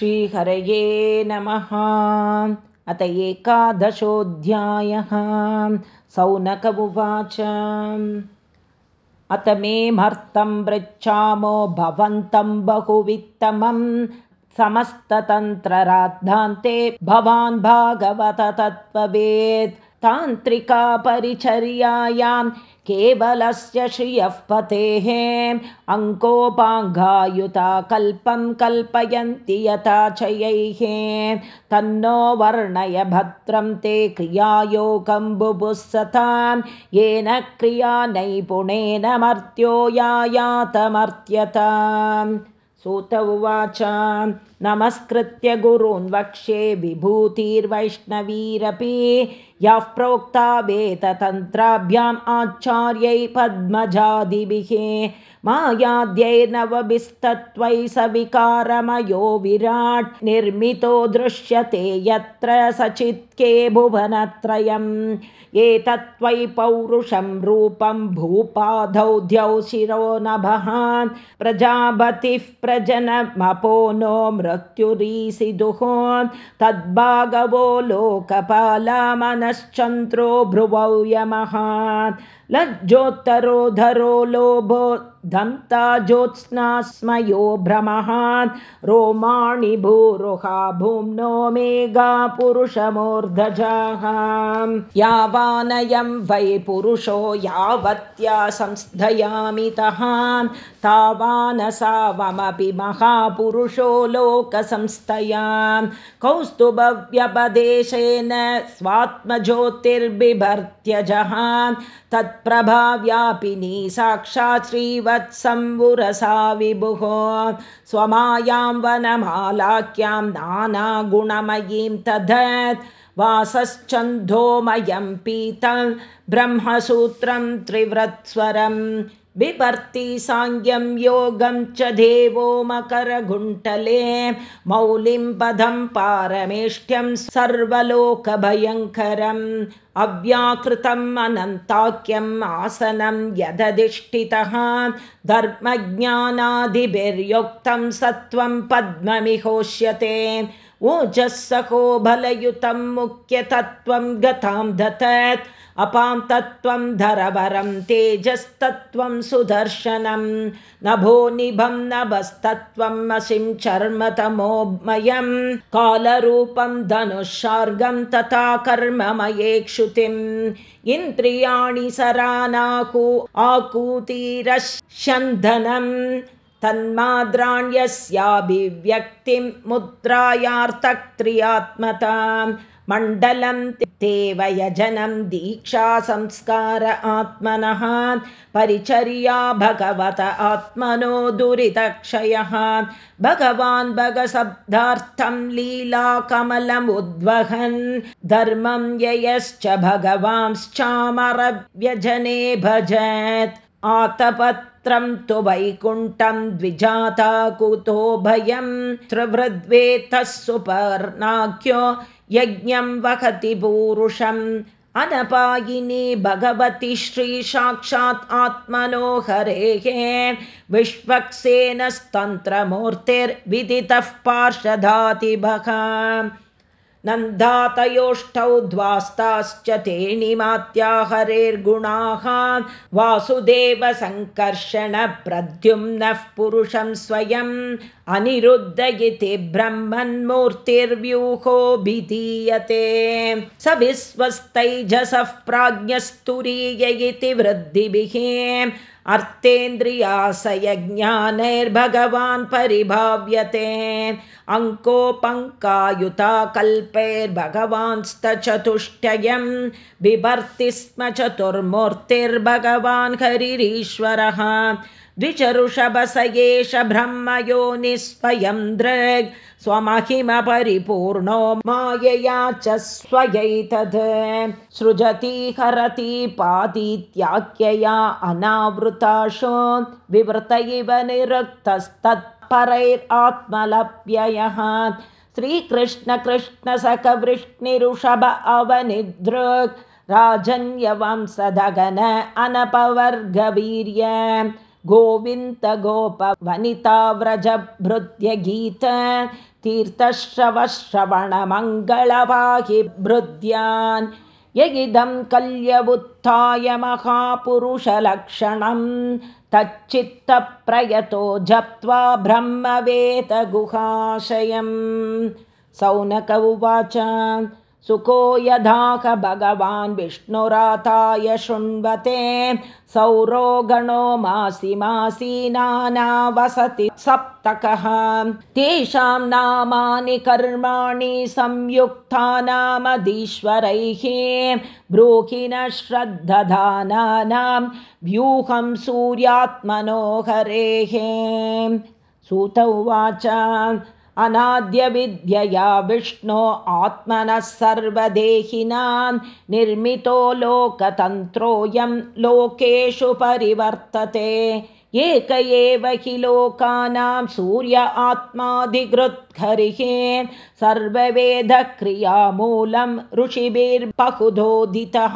श्रीहरये नमः। अत एकादशोऽध्यायः। सौनक उवाच अत मे मर्तं पृच्छामो भवन्तं बहुवित्तमं। समस्ततन्त्रराद्धान्ते भवान् भागवत तत्त्ववेत् तान्त्रिकापरिचर्यायां केवलस्य श्रियः पतेः अङ्कोपाङ्गायुता कल्पं कल्पयन्ति यथा चयैः तन्नो वर्णय भद्रं ते क्रियायोगं बुभुस्सतां। येन क्रिया नैपुणेन मर्त्यो यायातमर्त्यताम् सूत उवाच नमस्कृत्य गुरून् वक्ष्ये विभूतिर्वैष्णवीरपि यः प्रोक्ता वेदतन्त्राभ्याम् आचार्यै पद्मजादिभिः मायाद्यैर्नवभिस्तत्त्वै सविकारमयो विराट् निर्मितो दृश्यते यत्र सचित्के भुवनत्रयम्। एतत्त्वै पौरुषं रूपं भूपाधौ द्यौ शिरो नभः प्रजापतिः प्रजनमपो नो मृत्युरीसिदुः तद्भागवो लोकपालमनश्चन्द्रो भ्रुवौ यमः लज्जोत्तरोधरो लोभो दन्ता ज्योत्स्नास्मयो भ्रमः रोमाणि भूरुहा भूम्नो मेघा पुरुषमूर्धजाः। यावानयं वै पुरुषो यावत्या संस्थयामितः तावानसावमपि महापुरुषो लोकसंस्थया कौस्तुभव्यपदेशेन स्वात्मज्योतिर्बिभर्त्यजः तत्प्रभाव्यापिनी साक्षात् श्रीवत्सम्बुरसा विभुः। स्वमायां वनमालाख्यां नानागुणमयीं तदत्। वासश्चन्दोमयं पीतं ब्रह्मसूत्रं त्रिवृत्स्वरम् बिभर्ति साङ्ग्यं योगं च देवो मकरगुण्टले मौलिं पदं पारमेष्ट्यं सर्वलोकभयङ्करम्। अव्याकृतम् अनन्ताख्यम् आसनं यदधिष्ठितः। धर्मज्ञानादिभिर्युक्तं सत्त्वं पद्ममिहोष्यते। ओजःसहो बलयुतं मुख्यतत्त्वं गतां दतत् अपां तत्त्वं धरवरं तेजस्तत्त्वं सुदर्शनं नभो निभं नभस्तत्त्वम् असिं चर्मतमोमयं कालरूपं धनुषार्गं तथा कर्ममये क्षुतिम् इन्द्रियाणि सरानाकु आकूतिरशन्धनम् तन्माद्राण्यस्याभिव्यक्तिं मुद्रायार्थक्रियात्मतां मण्डलं देवयजनं दीक्षासंस्कार आत्मनः परिचर्या भगवत आत्मनो दुरितक्षयः। भगवान् भगशब्दार्थं लीलाकमलमुद्वहन् धर्मं ययश्च भगवांश्चामरव्यजने भजत्। आतपत्रं तु वैकुण्ठं द्विजाता कुतो भयं त्रिवृद्वेतः सुपर्णाख्यो यज्ञं वहति पूरुषम् अनपायिनी भगवति श्रीसाक्षात् आत्मनो हरेः विश्वक्सेनस्तन्त्रमूर्तिर्विदितः पार्षदातिभः नन्दातयोष्टौ द्वास्ताश्च तेणिमात्या हरेर्गुणाः वासुदेवसङ्कर्षणप्रद्युम्नः पुरुषं स्वयम् अनिरुद्ध इति ब्रह्मन्मूर्तिर्व्यूहोऽभिधीयते। स विश्वस्तैजसः प्राज्ञस्तुरीय इति वृद्धिभिः अर्थेन्द्रियासयज्ञानैर्भगवान् परिभाव्यते। अङ्कोपङ्कायुता कल्पैर्भगवांस्तचतुष्टयं बिभर्ति स्म चतुर्मूर्तिर्भगवान् हरिरीश्वरः। द्विचरुषभस एष ब्रह्मयो निःस्वयं दृग् स्वमहिमपरिपूर्णो मायया च स्वयैतद् सृजति हरति पातीत्याख्यया अनावृताशो विवृत इव निरुक्तस्तत्परैरात्मलप्ययः। श्रीकृष्णकृष्णसखवृष्णिरुषभ अवनिदृक् राजन्यवंसदगन अनपवर्गवीर्य। गोविन्द गोप वनिता व्रज भृत्य गीत तीर्थश्रवश्रवणमङ्गलवाहि भृद्यान् यगिदं कल्यबुत्थाय महापुरुषलक्षणं तच्चित्तप्रयतो जप्त्वा ब्रह्मवेदगुहाशयम्। सौनक उवाच सुको यदाक भगवान् विष्णुराताय शृण्वते सौरो गणो मासि मासीनाना वसति सप्तकः। तेषां नामानि कर्माणि संयुक्ता नामधीश्वरैः ब्रूहिण श्रद्धधानानां व्यूहं सूर्यात्मनोहरेः। सूत उवाच अनाद्यविद्यया विष्णो आत्मनः सर्वदेहिनां निर्मितो लोकतन्त्रोऽयं लोकेषु परिवर्तते एक एव हि लोकानां सूर्य आत्माधिकृत्हरिः सर्ववेदक्रियामूलं ऋषिभिर्बहुधोदितः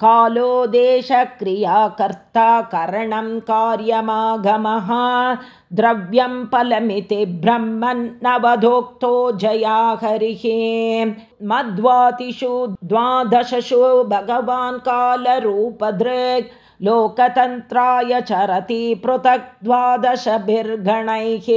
कालो देशक्रियाकर्ता करणं कार्यमागमः। द्रव्यं फलमिति ब्रह्मन्नवधोक्तो जया हरिः। मध्वातिषु द्वादशषु भगवान् कालरूपदृक् लोकतन्त्राय चरति पृथक् द्वादशभिर्गणैः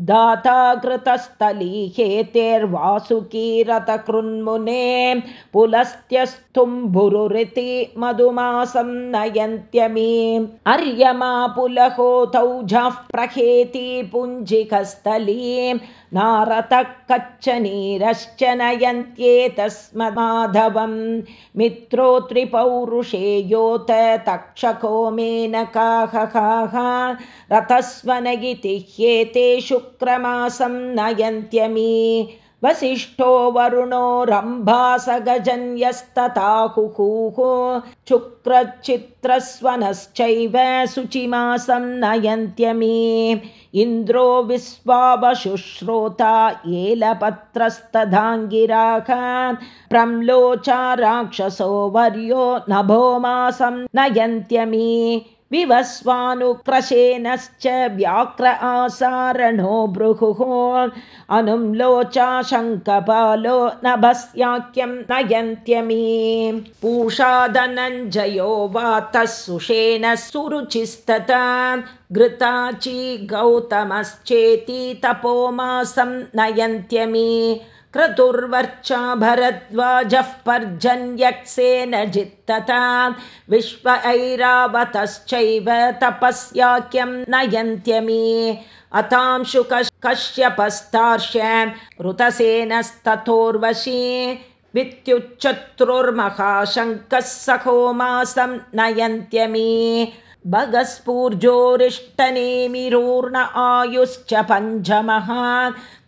दाता कृतस्थलीहेतेर्वासुकीरतकृन्मुने पुलस्त्यस्तुम्भुरुरिति मधुमासं नयन्त्यमी। अर्यमा पुलहोतौजः प्रहेति पुञ्जिकस्थली। नारतः कच्चनीरश्च नयन्त्येतस्ममाधवं मित्रोत्रिपौरुषे योत तक्षको मेनकाहः रथस्वनगिति ह्येते शुक्रमासं नयन्त्यमी। वसिष्ठो वरुणो रम्भासगजन्यस्तताहुः। शुक्रचित्रस्वनश्चैव शुचिमासं नयन्त्यमी। इन्द्रो विश्वावशुश्रोता एलपत्रस्तधाङ्गिराः। प्रम्लोचा राक्षसो वर्यो नभो मासं नयन्त्यमी विवस्वानुक्रशेनश्च व्याक्र आसारणो भृहुः। अनुं लोचा शङ्कपालो नभस्याख्यं नयन्त्यमी। पूषादनञ्जयो वातः सुषेण सुरुचिस्तता। घृताची गौतमश्चेति तपोमासं नयन्त्यमी क्रतुर्वर्चा भरद्वाजः पर्जन्यक्सेन जित्तता। विश्व ऐरावतश्चैव तपस्याख्यं नयन्त्यमी। अतांशु कश्यपस्तार्ष्य ऋतसेनस्तथोर्वशी। वित्युच्चत्रुर्महाशङ्कः सखो मासं नयन्त्यमी भगस्फूर्जोरिष्टनेमिरूर्ण आयुश्च पञ्चमः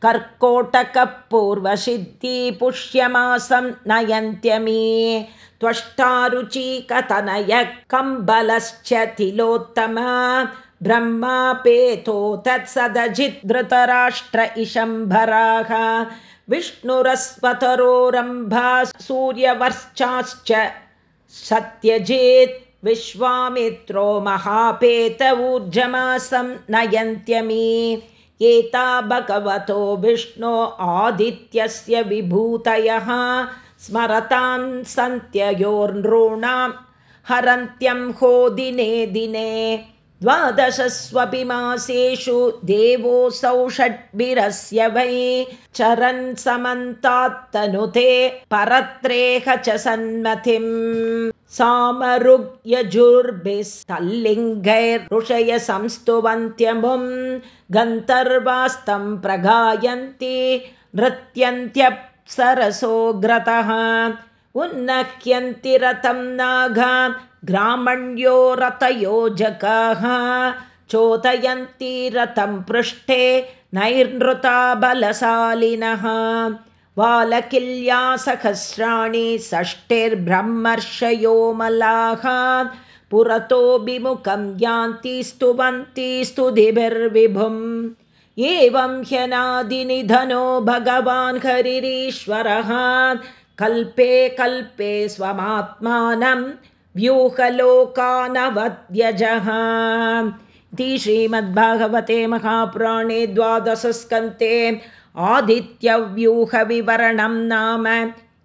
कर्कोटकपूर्वसिद्धि पुष्यमासं नयन्त्यमी। त्वष्टारुचिकतनय कम्बलश्च तिलोत्तम। ब्रह्मापेतो तत्सदजिद्धृतराष्ट्र इशम्भराः। विष्णुरस्वतरोरम्भा सूर्यवर्चाश्च सत्यजेत् विश्वामित्रो महापेत ऊर्जमासं नयन्त्यमी। एता भगवतो विष्णो आदित्यस्य विभूतयः। स्मरतां सन्त्ययोर्नॄणां हरन्त्यं हो दिने दिने। द्वादशस्वपि मासेषु देवोऽसौ षड्भिरस्य वै। चरन् समन्तात्तनुते परत्रेह च सन्मतिम् सामरुग्यजुर्भिस्तल्लिङ्गैर्ऋषय संस्तुवन्त्यमुं गन्तर्वास्तं प्रगायन्ति नृत्यन्त्यप्सरसोऽग्रतः उन्नह्यन्ति रथं नाघा ग्रामण्यो रथयोजकाः। चोदयन्ति रथं पृष्ठे नैर्नृता बलशालिनः वालकिल्या सहस्राणि षष्ठिर्ब्रह्मर्षयो मलाः पुरतोऽभिमुखं यान्ति स्तुवन्ति स्तुतिभिर्विभुम्। एवं ह्यनादिनिधनो भगवान् हरिरीश्वरः। कल्पे कल्पे स्वमात्मानं व्यूहलोकानवद्यजः इति श्रीमद्भागवते महापुराणे द्वादशस्कन्ते आदित्यव्यूहविवरणं नाम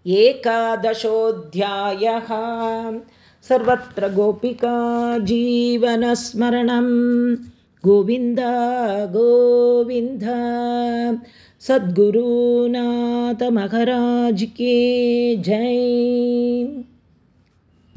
एकादशोऽध्यायः। सर्वत्र गोपिका जीवनस्मरणं। गोविन्द गोविन्द सद्गुरुनाथमहराज के जय